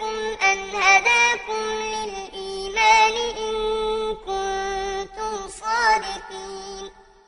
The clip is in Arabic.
يمن عليكم أن هداكم للإيمان